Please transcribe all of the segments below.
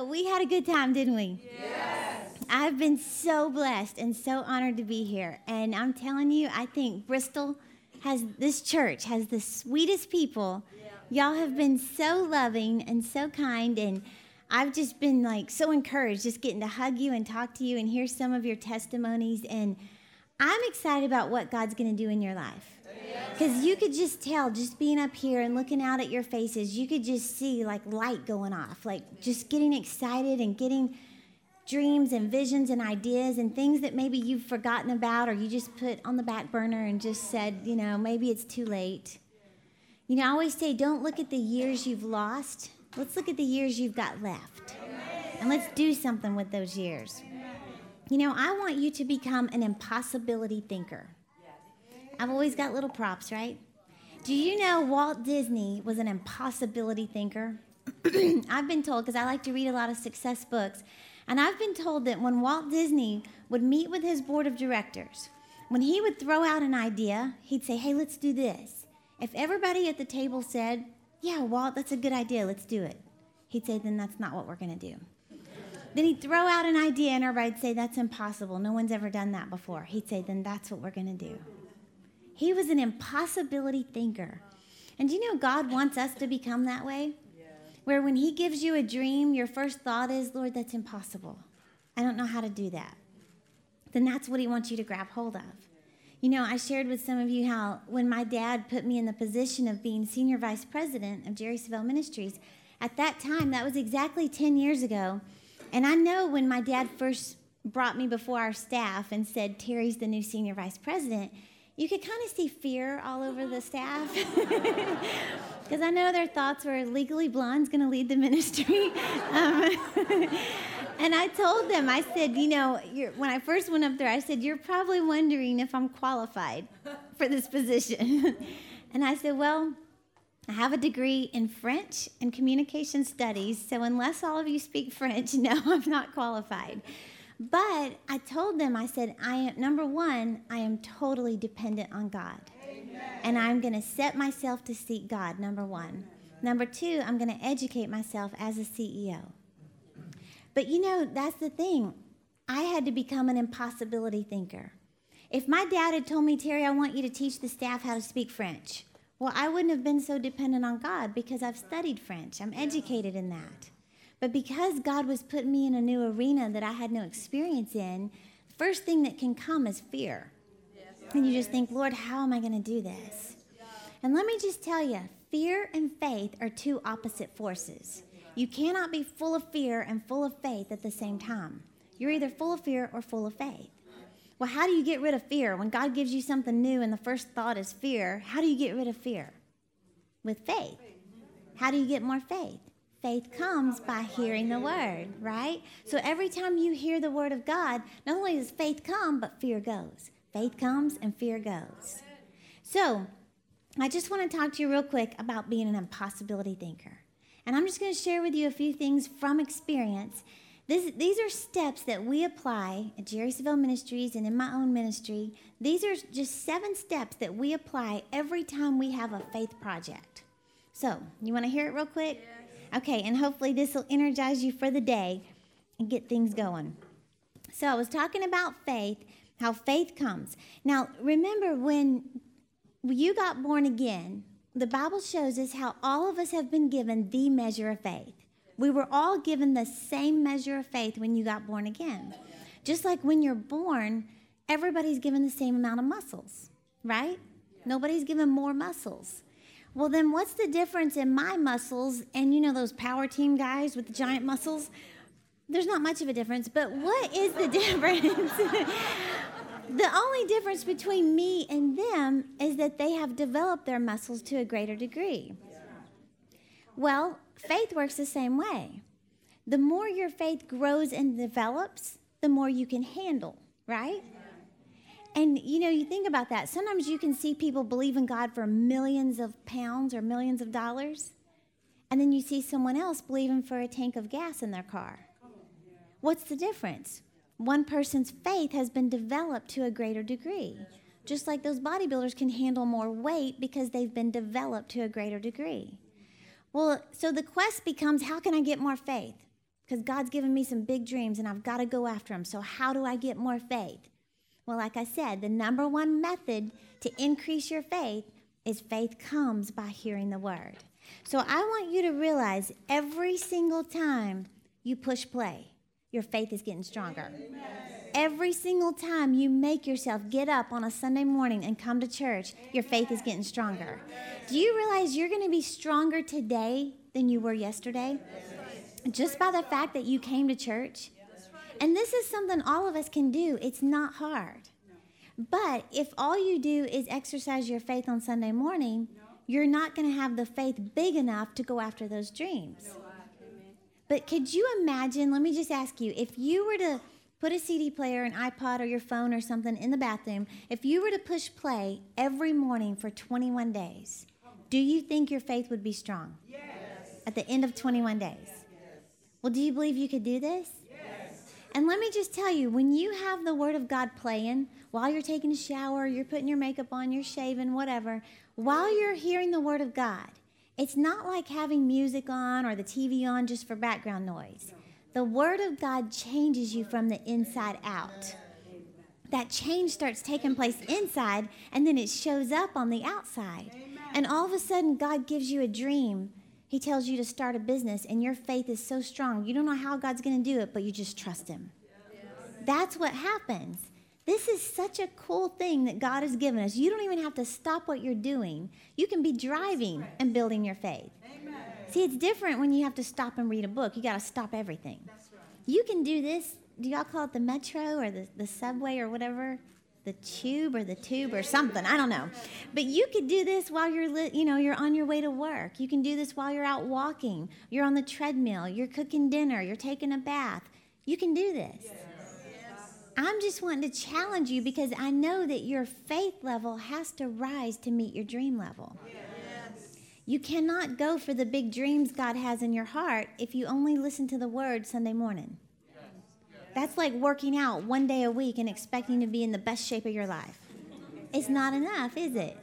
So, we had a good time, didn't we? Yes. I've been so blessed and so honored to be here. And I'm telling you, I think Bristol has, this church has the sweetest people. Yeah. Y'all have been so loving and so kind. And I've just been like so encouraged just getting to hug you and talk to you and hear some of your testimonies. And I'm excited about what God's going to do in your life. Because you could just tell, just being up here and looking out at your faces, you could just see like light going off, like just getting excited and getting dreams and visions and ideas and things that maybe you've forgotten about or you just put on the back burner and just said, you know, maybe it's too late. You know, I always say, don't look at the years you've lost. Let's look at the years you've got left. And let's do something with those years. You know, I want you to become an impossibility thinker. I've always got little props, right? Do you know Walt Disney was an impossibility thinker? I've been told, because I like to read a lot of success books, and I've been told that when Walt Disney would meet with his board of directors, when he would throw out an idea, he'd say, Hey, let's do this. If everybody at the table said, Yeah, Walt, that's a good idea, let's do it, he'd say, Then that's not what we're going to do. Then he'd throw out an idea, and everybody'd say, That's impossible. No one's ever done that before. He'd say, Then that's what we're going to do. He was an impossibility thinker. And do you know God wants us to become that way? Where when He gives you a dream, your first thought is, Lord, that's impossible. I don't know how to do that. Then that's what He wants you to grab hold of. You know, I shared with some of you how when my dad put me in the position of being senior vice president of Jerry Savelle Ministries, at that time, that was exactly 10 years ago. And I know when my dad first brought me before our staff and said, Terry's the new senior vice president, you could kind of see fear all over the staff. Because I know their thoughts were legally blonde's going to lead the ministry. Um, and I told them, I said, you know, when I first went up there, I said, you're probably wondering if I'm qualified for this position. and I said, well, I have a degree in French and communication studies, so unless all of you speak French, no, I'm not qualified. But I told them, I said, I am number one, I am totally dependent on God. Amen. And I'm going to set myself to seek God, number one. Number two, I'm going to educate myself as a CEO. But you know, that's the thing. I had to become an impossibility thinker. If my dad had told me, Terry, I want you to teach the staff how to speak French, well, I wouldn't have been so dependent on God because I've studied French. I'm educated in that. But because God was putting me in a new arena that I had no experience in, first thing that can come is fear. And you just think, Lord, how am I going to do this? And let me just tell you, fear and faith are two opposite forces. You cannot be full of fear and full of faith at the same time. You're either full of fear or full of faith. Well, how do you get rid of fear? When God gives you something new and the first thought is fear, how do you get rid of fear? With faith. How do you get more faith? Faith comes by hearing the word, right? So every time you hear the word of God, not only does faith come, but fear goes. Faith comes and fear goes. So I just want to talk to you real quick about being an impossibility thinker. And I'm just going to share with you a few things from experience. This, these are steps that we apply at Jerry Savelle Ministries and in my own ministry. These are just seven steps that we apply every time we have a faith project. So, you want to hear it real quick? Yeah. Okay, and hopefully this will energize you for the day and get things going. So I was talking about faith, how faith comes. Now, remember when you got born again, the Bible shows us how all of us have been given the measure of faith. We were all given the same measure of faith when you got born again. Just like when you're born, everybody's given the same amount of muscles, right? Nobody's given more muscles. Well, then what's the difference in my muscles and you know those power team guys with the giant muscles? There's not much of a difference, but what is the difference? the only difference between me and them is that they have developed their muscles to a greater degree. Well, faith works the same way. The more your faith grows and develops, the more you can handle, right? And you know, you think about that. Sometimes you can see people believe in God for millions of pounds or millions of dollars, and then you see someone else believing for a tank of gas in their car. What's the difference? One person's faith has been developed to a greater degree. Just like those bodybuilders can handle more weight because they've been developed to a greater degree. Well, so the quest becomes how can I get more faith? because God's given me some big dreams and I've got to go after them. So, how do I get more faith? Well, like I said, the number one method to increase your faith is faith comes by hearing the word. So, I want you to realize every single time you push play, your faith is getting stronger. Amen. Every single time you make yourself get up on a Sunday morning and come to church, your faith is getting stronger. Do you realize you're going to be stronger today than you were yesterday? Just by the fact that you came to church? And this is something all of us can do. It's not hard. But if all you do is exercise your faith on Sunday morning, you're not going to have the faith big enough to go after those dreams. But could you imagine? Let me just ask you if you were to put a CD player, an iPod, or your phone or something in the bathroom, if you were to push play every morning for 21 days, do you think your faith would be strong? Yes. At the end of 21 days? Yes. Well, do you believe you could do this? Yes. And let me just tell you, when you have the Word of God playing, while you're taking a shower, you're putting your makeup on, you're shaving, whatever, while you're hearing the Word of God, it's not like having music on or the TV on just for background noise. The Word of God changes you from the inside out. That change starts taking place inside, and then it shows up on the outside. And all of a sudden, God gives you a dream. He tells you to start a business, and your faith is so strong. You don't know how God's going to do it, but you just trust Him. That's what happens. This is such a cool thing that God has given us. You don't even have to stop what you're doing. You can be driving and building your faith. See, it's different when you have to stop and read a book. You got to stop everything. Right. You can do this. Do y'all call it the metro or the, the subway or whatever? The tube or the tube or something. I don't know. But you could do this while you're, li- you know, you're on your way to work. You can do this while you're out walking. You're on the treadmill. You're cooking dinner. You're taking a bath. You can do this. Yes. I'm just wanting to challenge you because I know that your faith level has to rise to meet your dream level. Yes. You cannot go for the big dreams God has in your heart if you only listen to the word Sunday morning. That's like working out one day a week and expecting to be in the best shape of your life. It's not enough, is it?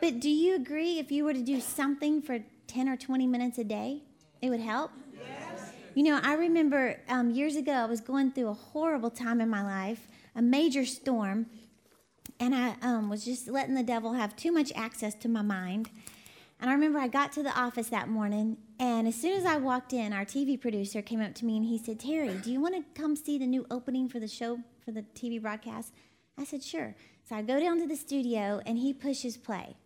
But do you agree if you were to do something for 10 or 20 minutes a day, it would help? You know, I remember um, years ago, I was going through a horrible time in my life, a major storm, and I um, was just letting the devil have too much access to my mind. And I remember I got to the office that morning, and as soon as I walked in, our TV producer came up to me and he said, Terry, do you want to come see the new opening for the show, for the TV broadcast? I said, sure. So I go down to the studio, and he pushes play.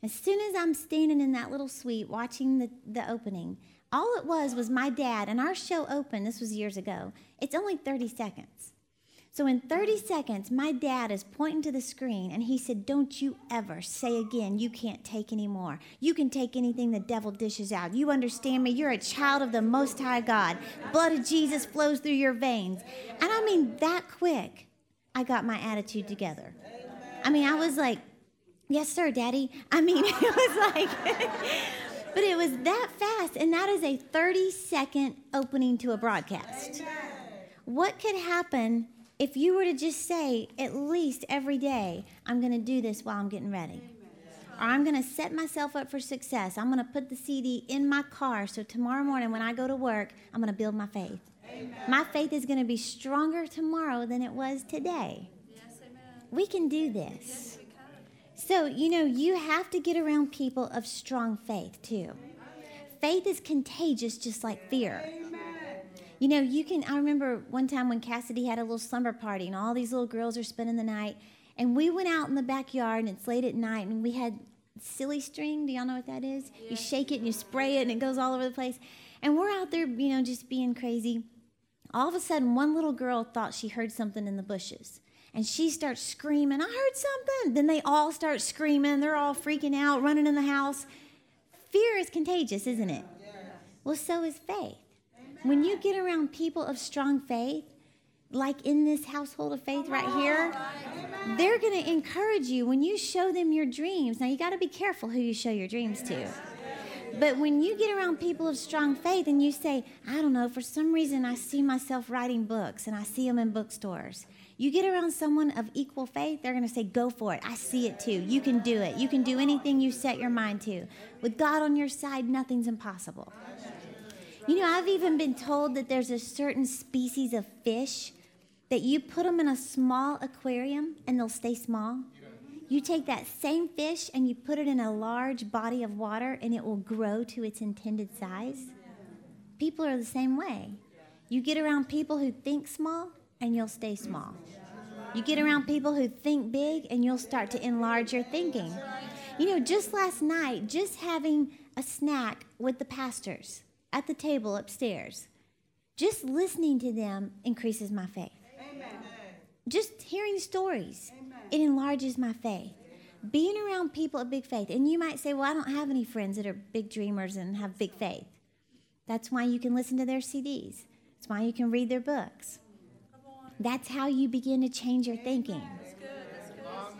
As soon as I'm standing in that little suite watching the, the opening, all it was was my dad, and our show opened, this was years ago, it's only 30 seconds. So in 30 seconds, my dad is pointing to the screen and he said, Don't you ever say again, you can't take anymore. You can take anything the devil dishes out. You understand me? You're a child of the Most High God. Blood of Jesus flows through your veins. And I mean, that quick, I got my attitude together. I mean, I was like, Yes, sir, daddy. I mean, it was like, but it was that fast. And that is a 30 second opening to a broadcast. What could happen? if you were to just say, at least every day, I'm going to do this while I'm getting ready. Or I'm going to set myself up for success. I'm going to put the CD in my car so tomorrow morning when I go to work, I'm going to build my faith. Amen. My faith is going to be stronger tomorrow than it was today. Yes, we can do this. Yes, so, you know, you have to get around people of strong faith too. Faith is contagious just like fear. You know, you can. I remember one time when Cassidy had a little slumber party, and all these little girls are spending the night. And we went out in the backyard, and it's late at night, and we had silly string. Do y'all know what that is? Yeah. You shake it and you spray it, and it goes all over the place. And we're out there, you know, just being crazy. All of a sudden, one little girl thought she heard something in the bushes. And she starts screaming, I heard something. Then they all start screaming. They're all freaking out, running in the house. Fear is contagious, isn't it? Well, so is faith. When you get around people of strong faith, like in this household of faith right here, they're going to encourage you when you show them your dreams. Now, you got to be careful who you show your dreams to. But when you get around people of strong faith and you say, I don't know, for some reason I see myself writing books and I see them in bookstores. You get around someone of equal faith, they're going to say, Go for it. I see it too. You can do it. You can do anything you set your mind to. With God on your side, nothing's impossible. You know, I've even been told that there's a certain species of fish that you put them in a small aquarium and they'll stay small. You take that same fish and you put it in a large body of water and it will grow to its intended size. People are the same way. You get around people who think small and you'll stay small. You get around people who think big and you'll start to enlarge your thinking. You know, just last night, just having a snack with the pastors at the table upstairs, just listening to them increases my faith. Amen. Just hearing stories, Amen. it enlarges my faith. Being around people of big faith, and you might say, Well, I don't have any friends that are big dreamers and have big faith. That's why you can listen to their CDs, that's why you can read their books. That's how you begin to change your thinking.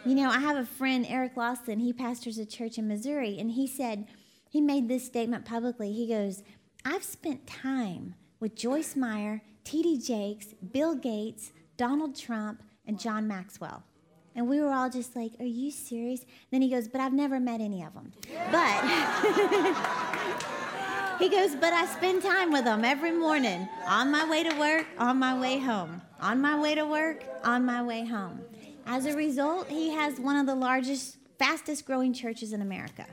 You know, I have a friend, Eric Lawson, he pastors a church in Missouri, and he said, he made this statement publicly. He goes, I've spent time with Joyce Meyer, T.D. Jakes, Bill Gates, Donald Trump, and John Maxwell. And we were all just like, Are you serious? Then he goes, But I've never met any of them. But he goes, But I spend time with them every morning on my way to work, on my way home, on my way to work, on my way home. As a result, he has one of the largest, fastest growing churches in America.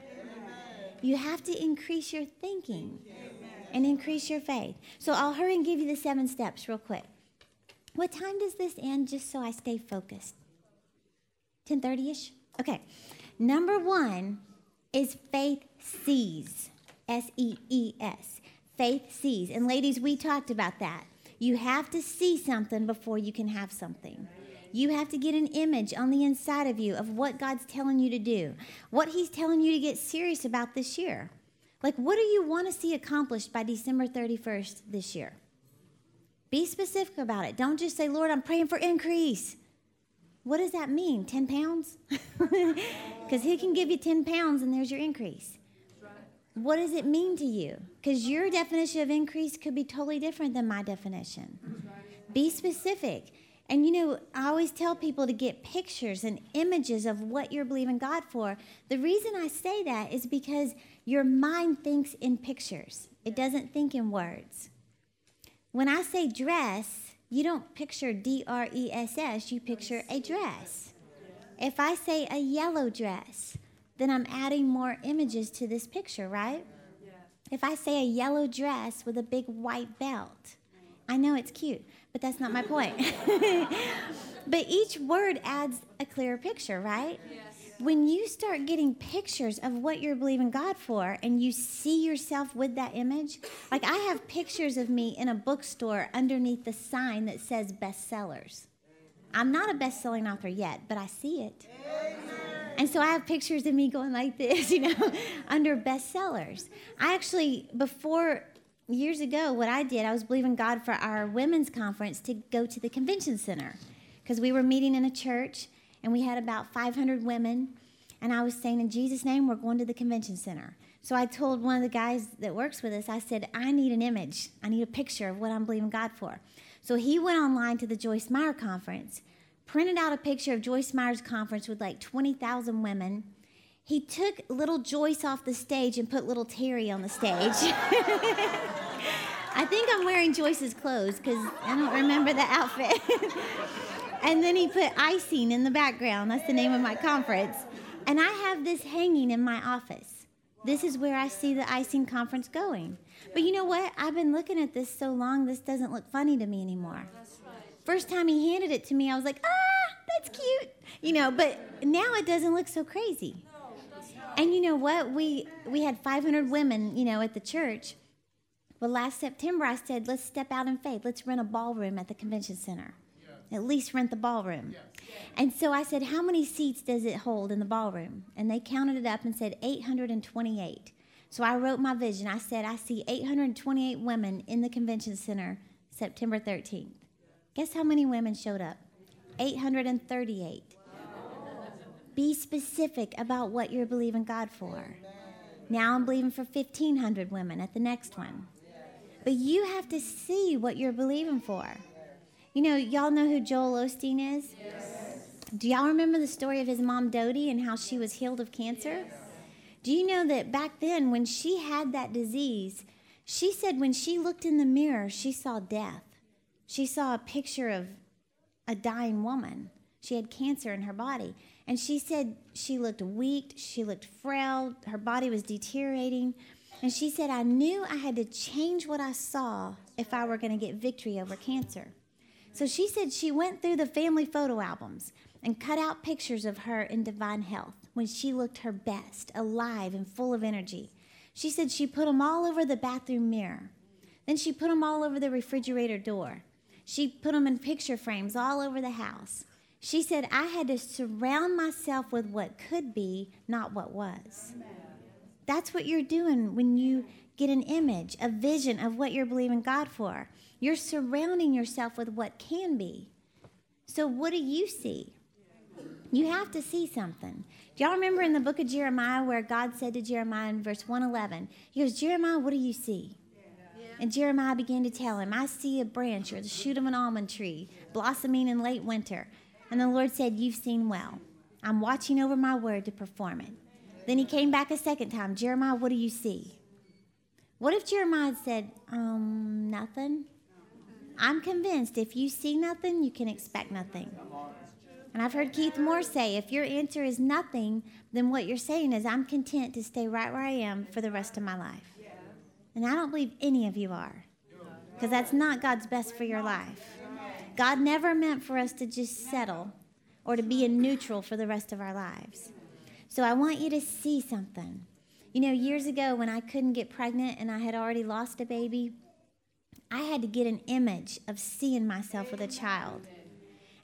You have to increase your thinking and increase your faith. So I'll hurry and give you the seven steps real quick. What time does this end just so I stay focused? 10:30ish? Okay. Number 1 is faith sees. S E E S. Faith sees. And ladies, we talked about that. You have to see something before you can have something. You have to get an image on the inside of you of what God's telling you to do, what He's telling you to get serious about this year. Like, what do you want to see accomplished by December 31st this year? Be specific about it. Don't just say, Lord, I'm praying for increase. What does that mean? 10 pounds? Because He can give you 10 pounds and there's your increase. What does it mean to you? Because your definition of increase could be totally different than my definition. Be specific. And you know, I always tell people to get pictures and images of what you're believing God for. The reason I say that is because your mind thinks in pictures, it doesn't think in words. When I say dress, you don't picture D R E S S, you picture a dress. If I say a yellow dress, then I'm adding more images to this picture, right? If I say a yellow dress with a big white belt, I know it's cute, but that's not my point. but each word adds a clearer picture, right? Yes when you start getting pictures of what you're believing God for and you see yourself with that image, like I have pictures of me in a bookstore underneath the sign that says bestsellers. I'm not a best selling author yet, but I see it. And so I have pictures of me going like this, you know, under bestsellers. I actually, before years ago, what I did, I was believing God for our women's conference to go to the convention center because we were meeting in a church and we had about 500 women. And I was saying, in Jesus' name, we're going to the convention center. So I told one of the guys that works with us, I said, I need an image. I need a picture of what I'm believing God for. So he went online to the Joyce Meyer conference, printed out a picture of Joyce Meyer's conference with like 20,000 women. He took little Joyce off the stage and put little Terry on the stage. I think I'm wearing Joyce's clothes because I don't remember the outfit. And then he put icing in the background. That's the name of my conference. And I have this hanging in my office. This is where I see the icing conference going. But you know what? I've been looking at this so long, this doesn't look funny to me anymore. First time he handed it to me, I was like, ah, that's cute. You know, but now it doesn't look so crazy. And you know what? We we had 500 women, you know, at the church. Well, last September I said, let's step out in faith. Let's rent a ballroom at the convention center at least rent the ballroom. And so I said, How many seats does it hold in the ballroom? And they counted it up and said 828. So I wrote my vision. I said, I see 828 women in the convention center September 13th. Guess how many women showed up? 838. Be specific about what you're believing God for. Now I'm believing for 1,500 women at the next one. But you have to see what you're believing for. You know, y'all know who Joel Osteen is? Yes. Do y'all remember the story of his mom, Dodie, and how she was healed of cancer? Yes. Do you know that back then, when she had that disease, She said when she looked in the mirror, she saw death. She saw a picture of a dying woman. She had cancer in her body. And she said she looked weak, she looked frail, her body was deteriorating. And she said, I knew I had to change what I saw if I were going to get victory over cancer. So she said she went through the family photo albums and cut out pictures of her in divine health when she looked her best, alive and full of energy. She said she put them all over the bathroom mirror. Then she put them all over the refrigerator door. She put them in picture frames all over the house. She said, I had to surround myself with what could be, not what was. That's what you're doing when you get an image, a vision of what you're believing God for. You're surrounding yourself with what can be. So, what do you see? You have to see something. Do y'all remember in the book of Jeremiah where God said to Jeremiah in verse 111, He goes, Jeremiah, what do you see? And Jeremiah began to tell him, I see a branch or the shoot of an almond tree blossoming in late winter. And the Lord said, You've seen well. I'm watching over my word to perform it. Then he came back a second time. Jeremiah, what do you see? What if Jeremiah said, um, nothing? I'm convinced if you see nothing, you can expect nothing. And I've heard Keith Moore say, if your answer is nothing, then what you're saying is, I'm content to stay right where I am for the rest of my life. And I don't believe any of you are, because that's not God's best for your life. God never meant for us to just settle or to be in neutral for the rest of our lives. So I want you to see something. You know, years ago when I couldn't get pregnant and I had already lost a baby, I had to get an image of seeing myself with a child.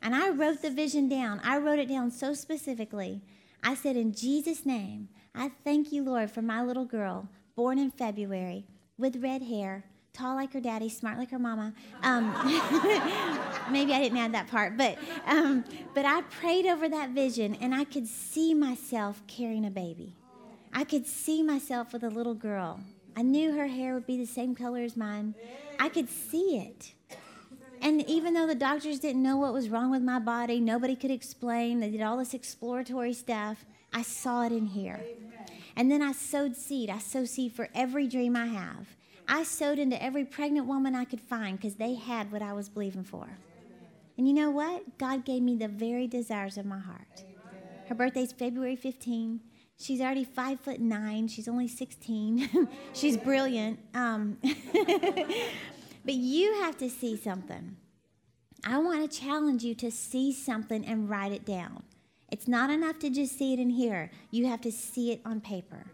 And I wrote the vision down. I wrote it down so specifically. I said, In Jesus' name, I thank you, Lord, for my little girl born in February with red hair tall like her daddy, smart like her mama. Um, maybe I didn't add that part, but um, but I prayed over that vision, and I could see myself carrying a baby. I could see myself with a little girl. I knew her hair would be the same color as mine. I could see it. And even though the doctors didn't know what was wrong with my body, nobody could explain, they did all this exploratory stuff, I saw it in here. And then I sowed seed. I sow seed for every dream I have. I sowed into every pregnant woman I could find because they had what I was believing for. And you know what? God gave me the very desires of my heart. Her birthday's February 15. She's already five foot nine. She's only 16. She's brilliant. Um, but you have to see something. I want to challenge you to see something and write it down. It's not enough to just see it in here, you have to see it on paper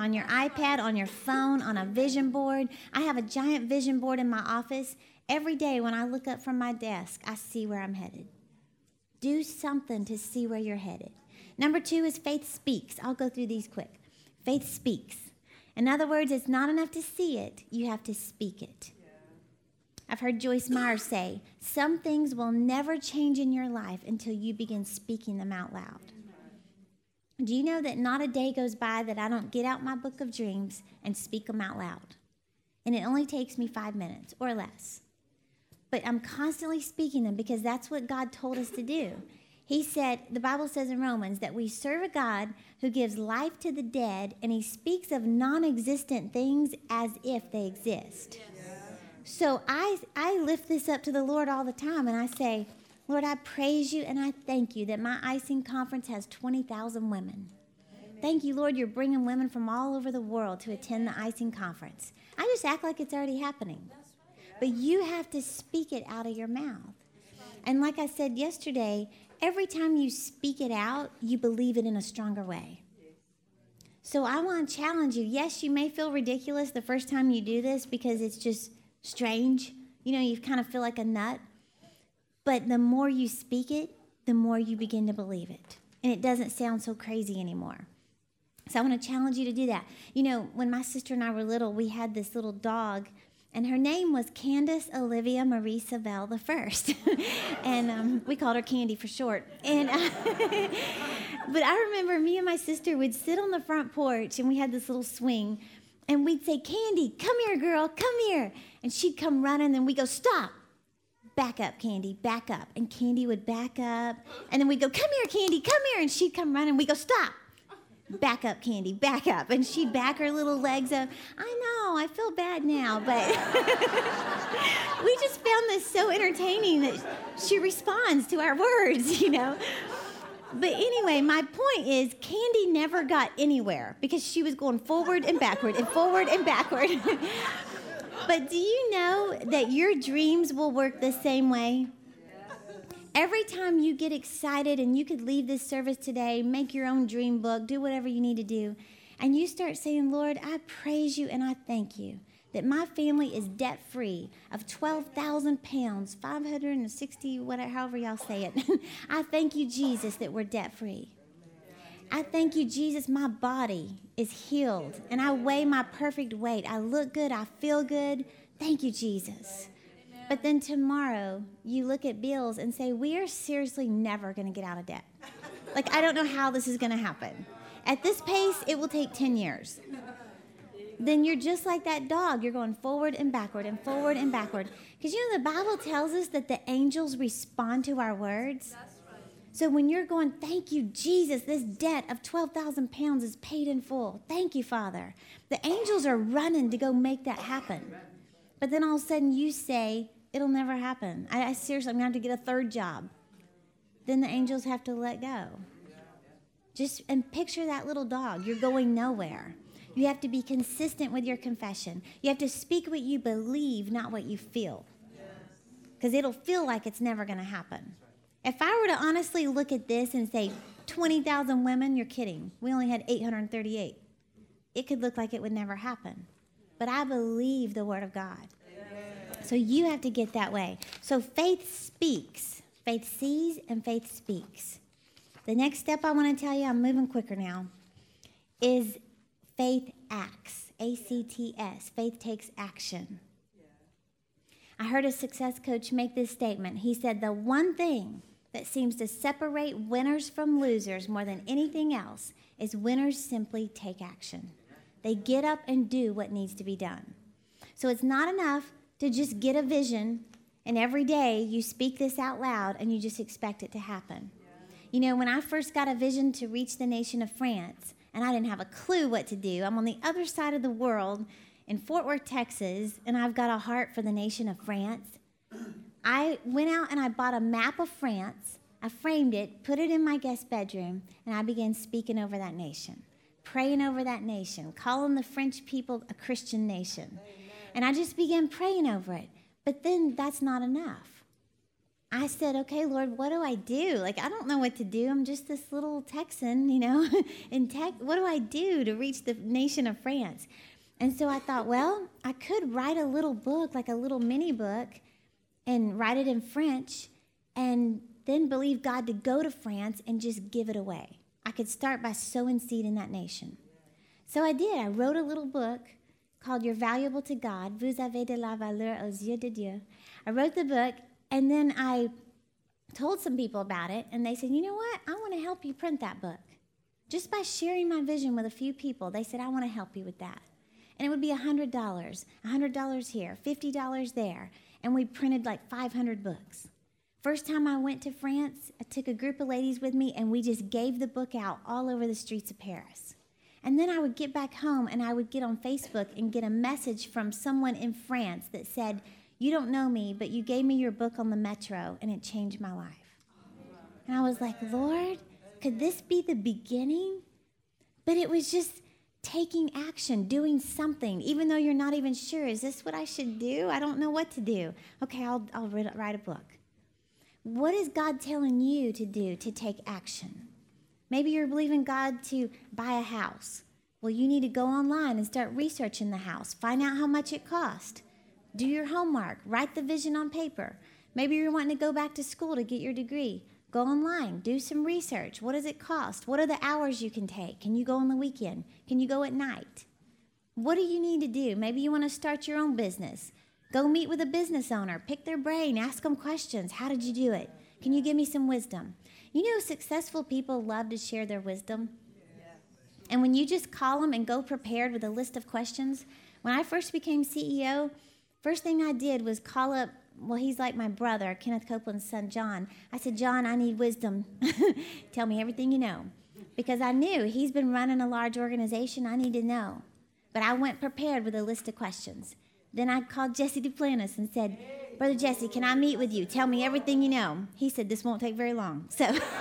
on your iPad, on your phone, on a vision board. I have a giant vision board in my office. Every day when I look up from my desk, I see where I'm headed. Do something to see where you're headed. Number two is faith speaks. I'll go through these quick. Faith speaks. In other words, it's not enough to see it, you have to speak it. I've heard Joyce Meyer say, Some things will never change in your life until you begin speaking them out loud. Do you know that not a day goes by that I don't get out my book of dreams and speak them out loud? And it only takes me five minutes or less. But I'm constantly speaking them because that's what God told us to do. He said, the Bible says in Romans that we serve a God who gives life to the dead and he speaks of non existent things as if they exist. Yes. So I, I lift this up to the Lord all the time and I say, Lord, I praise you and I thank you that my icing conference has 20,000 women. Amen. Thank you, Lord, you're bringing women from all over the world to attend the icing conference. I just act like it's already happening. But you have to speak it out of your mouth. And like I said yesterday, every time you speak it out, you believe it in a stronger way. So I want to challenge you. Yes, you may feel ridiculous the first time you do this because it's just strange. You know, you kind of feel like a nut. But the more you speak it, the more you begin to believe it. And it doesn't sound so crazy anymore. So I want to challenge you to do that. You know, when my sister and I were little, we had this little dog, and her name was Candace Olivia Marie Savelle the first, and um, we called her Candy for short. And uh, but I remember me and my sister would sit on the front porch, and we had this little swing, and we'd say, "Candy, come here, girl, come here," and she'd come running, and we'd go, "Stop." back up, Candy, back up. And Candy would back up. And then we'd go, come here, Candy, come here. And she'd come running. we'd go, stop, back up, Candy, back up. And she'd back her little legs up. I know, I feel bad now, but we just found this so entertaining that she responds to our words, you know. But anyway, my point is Candy never got anywhere because she was going forward and backward and forward and backward. but do you know that your dreams will work the same way? Every time you get excited and you could leave this service today, make your own dream book, do whatever you need to do, and you start saying, Lord, I praise you and I thank you that my family is debt free of 12,000 pounds, 560, whatever, however y'all say it. I thank you, Jesus, that we're debt free. I thank you, Jesus, my body is healed and I weigh my perfect weight. I look good, I feel good. Thank you, Jesus. But then tomorrow, you look at bills and say, We are seriously never going to get out of debt. Like, I don't know how this is going to happen. At this pace, it will take 10 years. Then you're just like that dog. You're going forward and backward and forward and backward. Because you know, the Bible tells us that the angels respond to our words. So when you're going, thank you, Jesus, this debt of 12,000 pounds is paid in full. Thank you, Father. The angels are running to go make that happen. But then all of a sudden you say, it'll never happen. I, I seriously, I'm going to have to get a third job. Then the angels have to let go. Just and picture that little dog. You're going nowhere. You have to be consistent with your confession. You have to speak what you believe, not what you feel. Because it'll feel like it's never going to happen. If I were to honestly look at this and say 20,000 women, you're kidding. We only had 838. It could look like it would never happen. But I believe the Word of God. So you have to get that way. So faith speaks, faith sees, and faith speaks. The next step I want to tell you, I'm moving quicker now, is faith acts. A C T S. Faith takes action. I heard a success coach make this statement. He said, The one thing that seems to separate winners from losers more than anything else is winners simply take action. They get up and do what needs to be done. So it's not enough to just get a vision and every day you speak this out loud and you just expect it to happen. You know, when I first got a vision to reach the nation of France and I didn't have a clue what to do, I'm on the other side of the world in Fort Worth, Texas, and I've got a heart for the nation of France. I went out and I bought a map of France. I framed it, put it in my guest bedroom, and I began speaking over that nation, praying over that nation, calling the French people a Christian nation. And I just began praying over it. But then that's not enough. I said, okay, Lord, what do I do? Like, I don't know what to do. I'm just this little Texan, you know, in tech. What do I do to reach the nation of France? And so I thought, well, I could write a little book, like a little mini book, and write it in French, and then believe God to go to France and just give it away. I could start by sowing seed in that nation. So I did. I wrote a little book called You're Valuable to God. Vous avez de la valeur aux yeux de Dieu. I wrote the book, and then I told some people about it, and they said, You know what? I want to help you print that book. Just by sharing my vision with a few people, they said, I want to help you with that. And it would be $100, $100 here, $50 there. And we printed like 500 books. First time I went to France, I took a group of ladies with me, and we just gave the book out all over the streets of Paris. And then I would get back home and I would get on Facebook and get a message from someone in France that said, You don't know me, but you gave me your book on the metro and it changed my life. And I was like, Lord, could this be the beginning? But it was just taking action, doing something, even though you're not even sure, is this what I should do? I don't know what to do. Okay, I'll, I'll write a book. What is God telling you to do to take action? Maybe you're believing God to buy a house. Well, you need to go online and start researching the house. Find out how much it cost. Do your homework. Write the vision on paper. Maybe you're wanting to go back to school to get your degree. Go online, do some research. What does it cost? What are the hours you can take? Can you go on the weekend? Can you go at night? What do you need to do? Maybe you want to start your own business. Go meet with a business owner, pick their brain, ask them questions. How did you do it? Can you give me some wisdom? You know, successful people love to share their wisdom. And when you just call them and go prepared with a list of questions, when I first became CEO, first thing I did was call up, well, he's like my brother, Kenneth Copeland's son, John. I said, John, I need wisdom. Tell me everything you know. because I knew he's been running a large organization. I need to know. But I went prepared with a list of questions. Then I called Jesse Duplantis and said, Brother Jesse, can I meet with you? Tell me everything you know. He said, This won't take very long. So,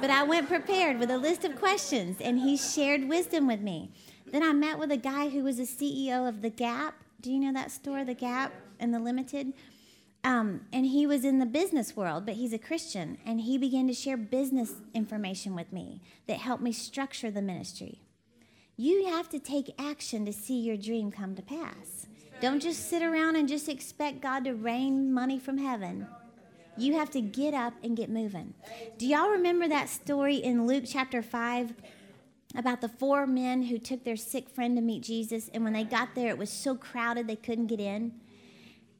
but I went prepared with a list of questions, and he shared wisdom with me. Then I met with a guy who was the CEO of The Gap. Do you know that store, The Gap and The Limited? Um, and he was in the business world, but he's a Christian. And he began to share business information with me that helped me structure the ministry. You have to take action to see your dream come to pass. Don't just sit around and just expect God to rain money from heaven. You have to get up and get moving. Do y'all remember that story in Luke chapter 5 about the four men who took their sick friend to meet Jesus? And when they got there, it was so crowded they couldn't get in.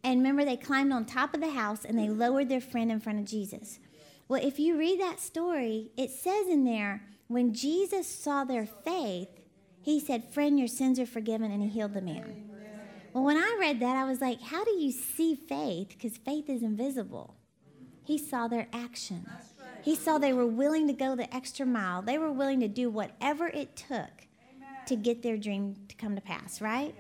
And remember, they climbed on top of the house and they lowered their friend in front of Jesus. Well, if you read that story, it says in there, when Jesus saw their faith, he said, Friend, your sins are forgiven, and he healed the man. Well, when I read that, I was like, How do you see faith? Because faith is invisible. He saw their action. He saw they were willing to go the extra mile. They were willing to do whatever it took to get their dream to come to pass, right?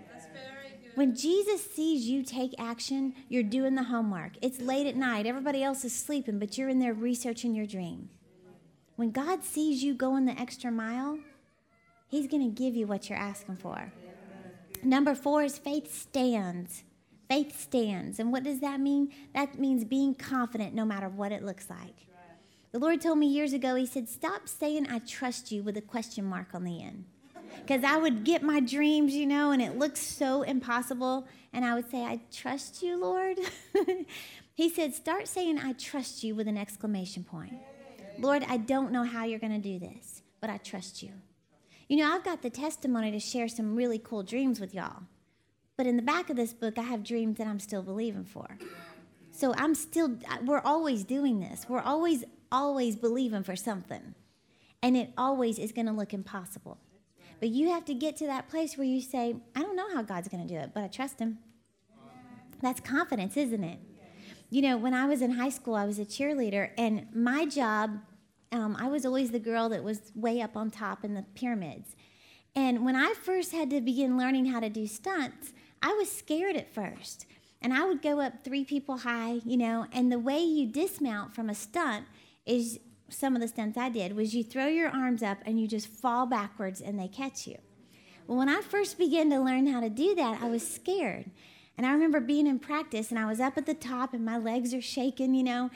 When Jesus sees you take action, you're doing the homework. It's late at night, everybody else is sleeping, but you're in there researching your dream. When God sees you going the extra mile, He's going to give you what you're asking for. Number four is faith stands. Faith stands. And what does that mean? That means being confident no matter what it looks like. The Lord told me years ago, He said, Stop saying I trust you with a question mark on the end because I would get my dreams, you know, and it looks so impossible. And I would say, I trust you, Lord. he said, Start saying, I trust you with an exclamation point. Lord, I don't know how you're going to do this, but I trust you. You know, I've got the testimony to share some really cool dreams with y'all. But in the back of this book, I have dreams that I'm still believing for. So I'm still, we're always doing this. We're always, always believing for something. And it always is going to look impossible. But you have to get to that place where you say, I don't know how God's going to do it, but I trust Him. That's confidence, isn't it? You know, when I was in high school, I was a cheerleader, and my job, um, I was always the girl that was way up on top in the pyramids. And when I first had to begin learning how to do stunts, I was scared at first. And I would go up three people high, you know, and the way you dismount from a stunt is some of the stunts I did was you throw your arms up and you just fall backwards and they catch you. Well, when I first began to learn how to do that, I was scared. And I remember being in practice and I was up at the top and my legs are shaking, you know,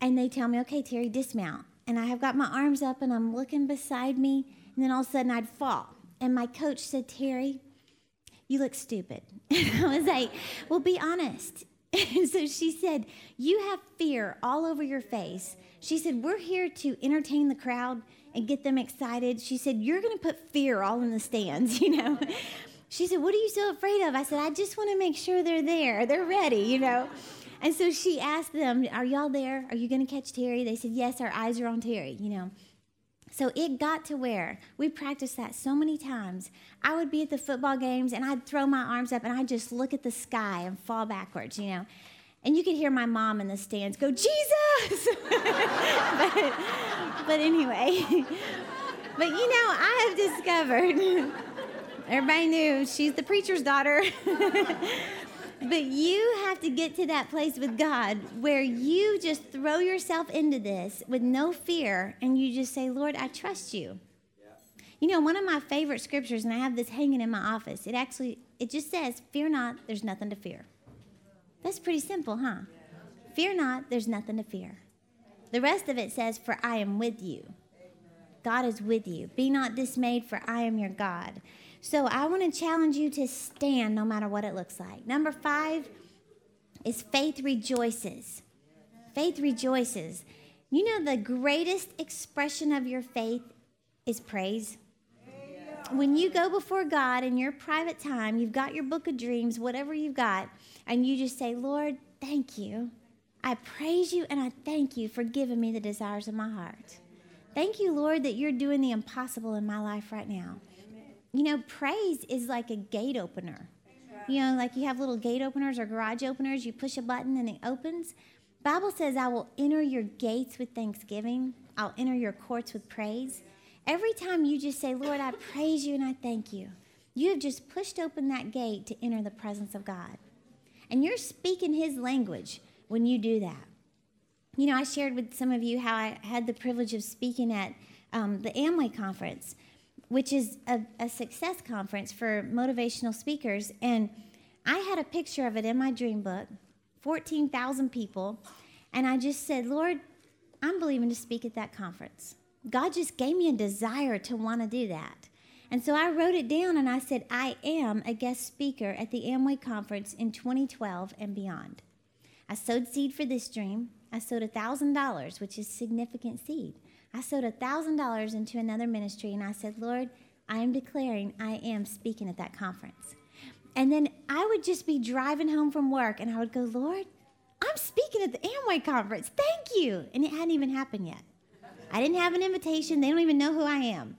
and they tell me, okay, Terry, dismount. And I have got my arms up and I'm looking beside me, and then all of a sudden I'd fall. And my coach said, Terry, you look stupid. And I was like, well, be honest. And so she said, You have fear all over your face she said, We're here to entertain the crowd and get them excited. She said, You're going to put fear all in the stands, you know. She said, What are you so afraid of? I said, I just want to make sure they're there. They're ready, you know. And so she asked them, Are y'all there? Are you going to catch Terry? They said, Yes, our eyes are on Terry, you know. So it got to where we practiced that so many times. I would be at the football games and I'd throw my arms up and I'd just look at the sky and fall backwards, you know. And you could hear my mom in the stands go, Jesus! but, but anyway, but you know, I have discovered, everybody knew she's the preacher's daughter. but you have to get to that place with God where you just throw yourself into this with no fear and you just say, Lord, I trust you. You know, one of my favorite scriptures, and I have this hanging in my office, it actually, it just says, fear not, there's nothing to fear. That's pretty simple, huh? Fear not, there's nothing to fear. The rest of it says, For I am with you. God is with you. Be not dismayed, for I am your God. So I want to challenge you to stand no matter what it looks like. Number five is faith rejoices. Faith rejoices. You know, the greatest expression of your faith is praise. When you go before God in your private time, you've got your book of dreams, whatever you've got, and you just say, Lord, thank you. I praise you and I thank you for giving me the desires of my heart. Thank you, Lord, that you're doing the impossible in my life right now. You know, praise is like a gate opener. You know, like you have little gate openers or garage openers, you push a button and it opens. Bible says, I will enter your gates with thanksgiving. I'll enter your courts with praise. Every time you just say, Lord, I praise you and I thank you, you have just pushed open that gate to enter the presence of God. And you're speaking his language when you do that. You know, I shared with some of you how I had the privilege of speaking at um, the Amway conference, which is a, a success conference for motivational speakers. And I had a picture of it in my dream book 14,000 people. And I just said, Lord, I'm believing to speak at that conference. God just gave me a desire to want to do that. And so I wrote it down and I said, I am a guest speaker at the Amway conference in 2012 and beyond. I sowed seed for this dream. I sowed $1,000, which is significant seed. I sowed $1,000 into another ministry and I said, Lord, I am declaring I am speaking at that conference. And then I would just be driving home from work and I would go, Lord, I'm speaking at the Amway conference. Thank you. And it hadn't even happened yet. I didn't have an invitation. They don't even know who I am.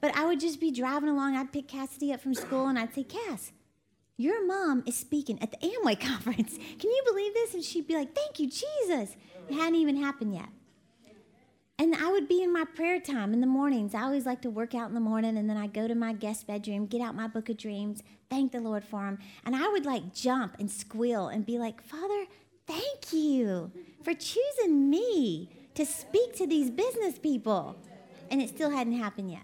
But I would just be driving along. I'd pick Cassidy up from school and I'd say, Cass, your mom is speaking at the Amway conference. Can you believe this? And she'd be like, Thank you, Jesus. It hadn't even happened yet. And I would be in my prayer time in the mornings. I always like to work out in the morning, and then I go to my guest bedroom, get out my book of dreams, thank the Lord for them. And I would like jump and squeal and be like, Father, thank you for choosing me to speak to these business people. And it still hadn't happened yet.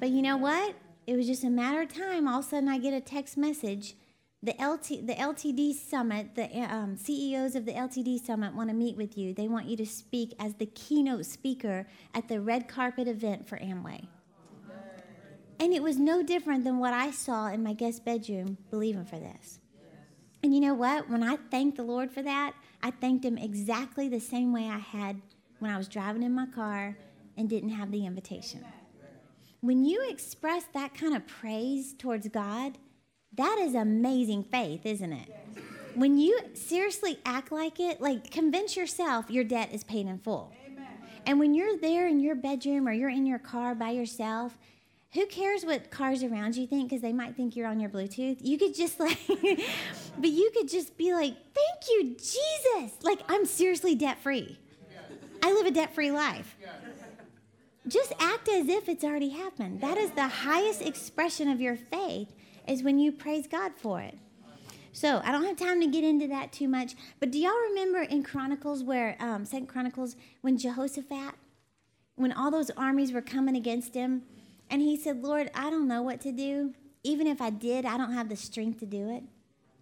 But you know what? It was just a matter of time. All of a sudden, I get a text message. The, LT, the LTD Summit, the um, CEOs of the LTD Summit want to meet with you. They want you to speak as the keynote speaker at the red carpet event for Amway. And it was no different than what I saw in my guest bedroom believing for this. And you know what? When I thanked the Lord for that, I thanked Him exactly the same way I had when I was driving in my car and didn't have the invitation. When you express that kind of praise towards God, that is amazing faith, isn't it? When you seriously act like it, like convince yourself your debt is paid in full. And when you're there in your bedroom or you're in your car by yourself, who cares what cars around you think because they might think you're on your Bluetooth? You could just like, but you could just be like, thank you, Jesus. Like, I'm seriously debt free. I live a debt free life. Just act as if it's already happened. That is the highest expression of your faith, is when you praise God for it. So I don't have time to get into that too much, but do y'all remember in Chronicles where um, Second Chronicles when Jehoshaphat, when all those armies were coming against him, and he said, "Lord, I don't know what to do. Even if I did, I don't have the strength to do it,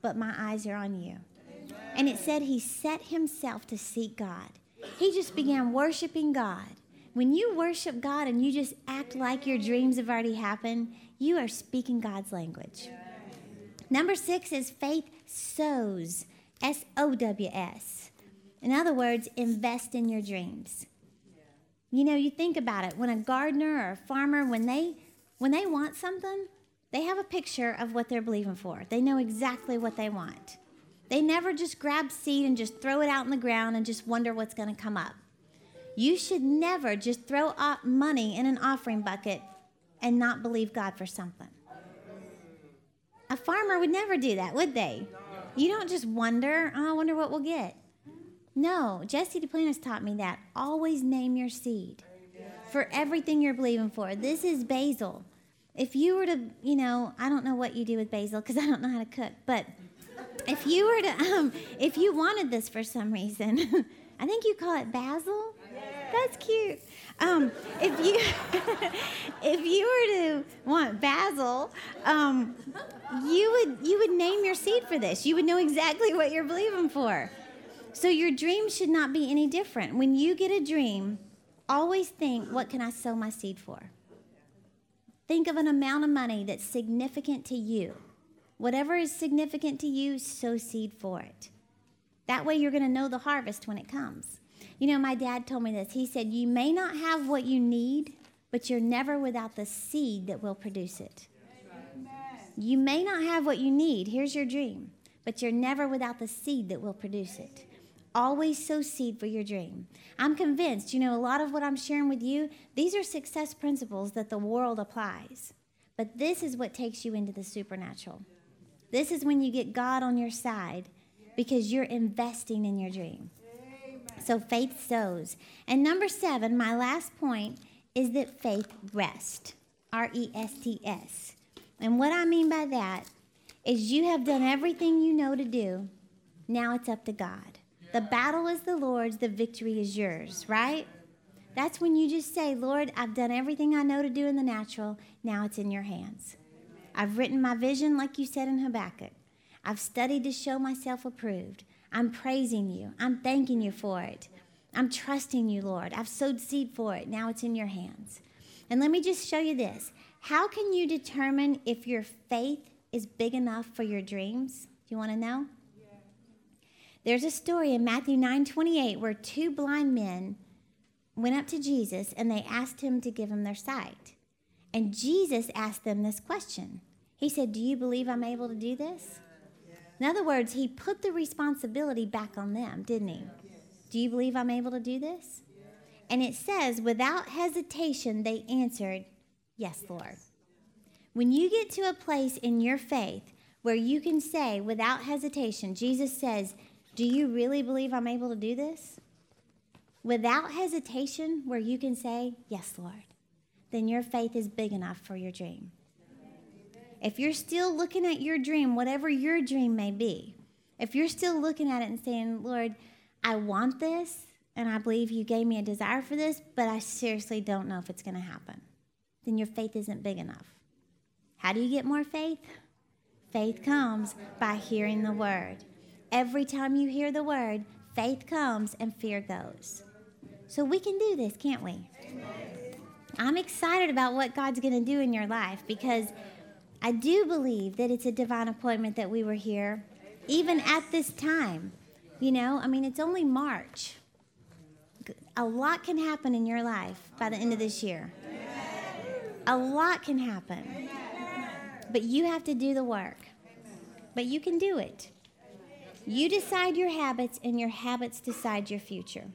but my eyes are on you." Amen. And it said he set himself to seek God. He just began worshiping God. When you worship God and you just act like your dreams have already happened, you are speaking God's language. Number six is faith sows, S O W S. In other words, invest in your dreams. You know, you think about it. When a gardener or a farmer, when they when they want something, they have a picture of what they're believing for. They know exactly what they want. They never just grab seed and just throw it out in the ground and just wonder what's going to come up. You should never just throw up money in an offering bucket and not believe God for something. A farmer would never do that, would they? You don't just wonder, oh, I wonder what we'll get. No, Jesse Duplantis taught me that. Always name your seed for everything you're believing for. This is basil. If you were to, you know, I don't know what you do with basil because I don't know how to cook, but if you were to, um, if you wanted this for some reason, I think you call it basil. That's cute. Um, if you if you were to want basil, um, you would you would name your seed for this. You would know exactly what you're believing for. So your dream should not be any different. When you get a dream, always think, what can I sow my seed for? Think of an amount of money that's significant to you. Whatever is significant to you, sow seed for it. That way you're going to know the harvest when it comes. You know, my dad told me this. He said, You may not have what you need, but you're never without the seed that will produce it. You may not have what you need. Here's your dream, but you're never without the seed that will produce it. Always sow seed for your dream. I'm convinced, you know, a lot of what I'm sharing with you, these are success principles that the world applies. But this is what takes you into the supernatural. This is when you get God on your side because you're investing in your dream. So faith sows. And number seven, my last point, is that faith rests. R E S T S. And what I mean by that is you have done everything you know to do. Now it's up to God. The battle is the Lord's, the victory is yours, right? That's when you just say, Lord, I've done everything I know to do in the natural. Now it's in your hands. I've written my vision, like you said in Habakkuk. I've studied to show myself approved. I'm praising you. I'm thanking you for it. I'm trusting you, Lord. I've sowed seed for it. Now it's in your hands. And let me just show you this. How can you determine if your faith is big enough for your dreams? Do you want to know? There's a story in Matthew 9 28 where two blind men went up to Jesus and they asked him to give them their sight. And Jesus asked them this question He said, Do you believe I'm able to do this? In other words, he put the responsibility back on them, didn't he? Do you believe I'm able to do this? And it says, without hesitation, they answered, Yes, Lord. When you get to a place in your faith where you can say without hesitation, Jesus says, Do you really believe I'm able to do this? Without hesitation, where you can say, Yes, Lord, then your faith is big enough for your dream. If you're still looking at your dream, whatever your dream may be, if you're still looking at it and saying, Lord, I want this, and I believe you gave me a desire for this, but I seriously don't know if it's going to happen, then your faith isn't big enough. How do you get more faith? Faith comes by hearing the word. Every time you hear the word, faith comes and fear goes. So we can do this, can't we? I'm excited about what God's going to do in your life because I do believe that it's a divine appointment that we were here, even at this time. You know, I mean, it's only March. A lot can happen in your life by the end of this year. A lot can happen. But you have to do the work. But you can do it. You decide your habits, and your habits decide your future.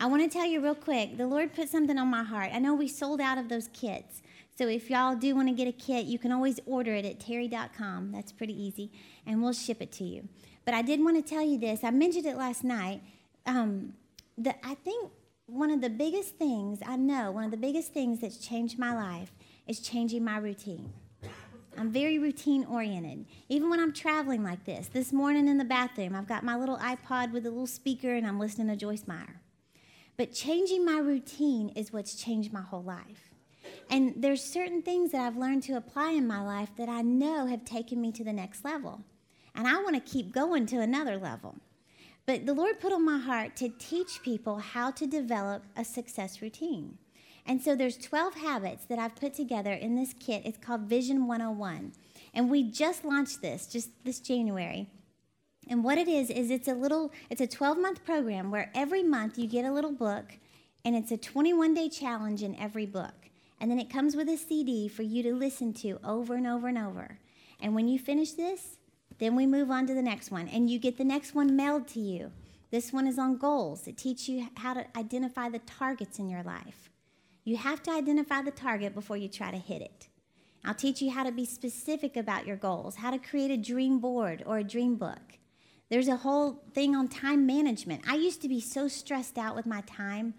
I want to tell you real quick the Lord put something on my heart. I know we sold out of those kits. So if y'all do want to get a kit, you can always order it at terri.com. That's pretty easy, and we'll ship it to you. But I did want to tell you this. I mentioned it last night. Um, that I think one of the biggest things I know, one of the biggest things that's changed my life is changing my routine. I'm very routine oriented. Even when I'm traveling like this, this morning in the bathroom, I've got my little iPod with a little speaker and I'm listening to Joyce Meyer. But changing my routine is what's changed my whole life. And there's certain things that I've learned to apply in my life that I know have taken me to the next level. And I want to keep going to another level. But the Lord put on my heart to teach people how to develop a success routine. And so there's 12 habits that I've put together in this kit. It's called Vision 101. And we just launched this just this January. And what it is is it's a little it's a 12-month program where every month you get a little book and it's a 21-day challenge in every book. And then it comes with a CD for you to listen to over and over and over. And when you finish this, then we move on to the next one. And you get the next one mailed to you. This one is on goals. It teaches you how to identify the targets in your life. You have to identify the target before you try to hit it. I'll teach you how to be specific about your goals, how to create a dream board or a dream book. There's a whole thing on time management. I used to be so stressed out with my time,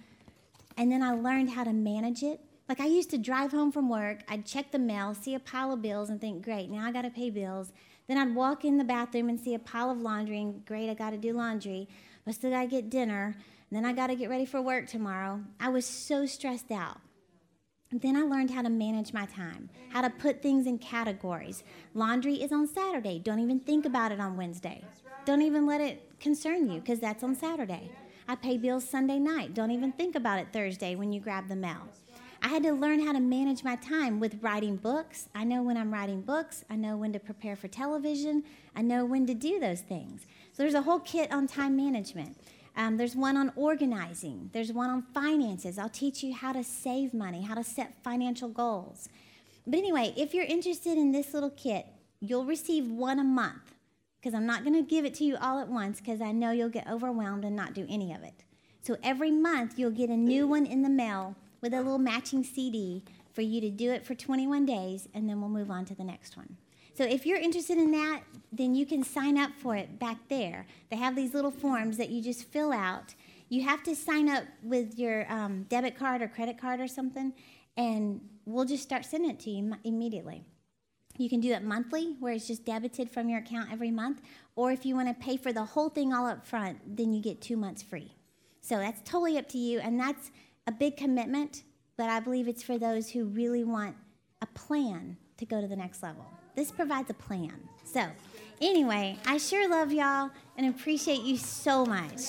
and then I learned how to manage it like I used to drive home from work, I'd check the mail, see a pile of bills, and think, great, now I got to pay bills. Then I'd walk in the bathroom and see a pile of laundry, and great, I got to do laundry. But still got to get dinner. And then I got to get ready for work tomorrow. I was so stressed out. Then I learned how to manage my time, how to put things in categories. Laundry is on Saturday. Don't even think about it on Wednesday. Don't even let it concern you because that's on Saturday. I pay bills Sunday night. Don't even think about it Thursday when you grab the mail. I had to learn how to manage my time with writing books. I know when I'm writing books, I know when to prepare for television, I know when to do those things. So there's a whole kit on time management. Um, there's one on organizing, there's one on finances. I'll teach you how to save money, how to set financial goals. But anyway, if you're interested in this little kit, you'll receive one a month because I'm not going to give it to you all at once because I know you'll get overwhelmed and not do any of it. So every month, you'll get a new one in the mail with a little matching CD for you to do it for 21 days, and then we'll move on to the next one. So if you're interested in that, then you can sign up for it back there. They have these little forms that you just fill out. You have to sign up with your um, debit card or credit card or something, and we'll just start sending it to you immediately. You can do it monthly, where it's just debited from your account every month, or if you want to pay for the whole thing all up front, then you get two months free. So that's totally up to you, and that's a big commitment, but I believe it's for those who really want a plan to go to the next level. This provides a plan. So, anyway, I sure love y'all and appreciate you so much.